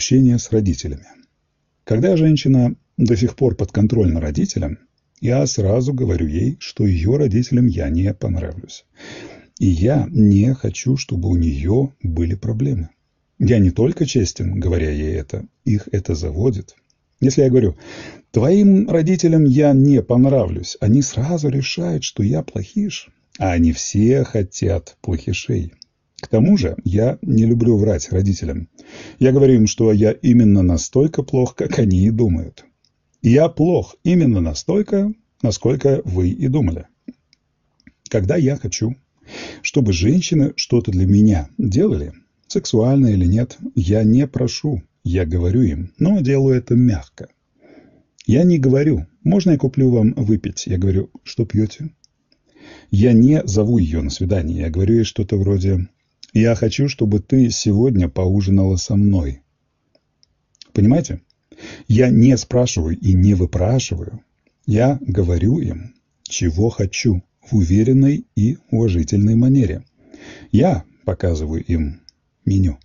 общения с родителями. Когда женщина до сих пор подконтрольна родителям, я сразу говорю ей, что ее родителям я не понравлюсь. И я не хочу, чтобы у нее были проблемы. Я не только честен, говоря ей это, их это заводит. Если я говорю, твоим родителям я не понравлюсь, они сразу решают, что я плохиш, а они все хотят плохишей. К тому же я не люблю врать родителям. Я говорю им, что я именно настолько плох, как они и думают. Я плох именно настолько, насколько вы и думали. Когда я хочу, чтобы женщины что-то для меня делали, сексуально или нет, я не прошу, я говорю им, но делаю это мягко. Я не говорю, можно я куплю вам выпить? Я говорю, что пьете? Я не зову ее на свидание, я говорю ей что-то вроде я хочу, чтобы ты сегодня поужинала со мной. Понимаете? Я не спрашиваю и не выпрашиваю. Я говорю им, чего хочу, в уверенной и уважительной манере. Я показываю им меню.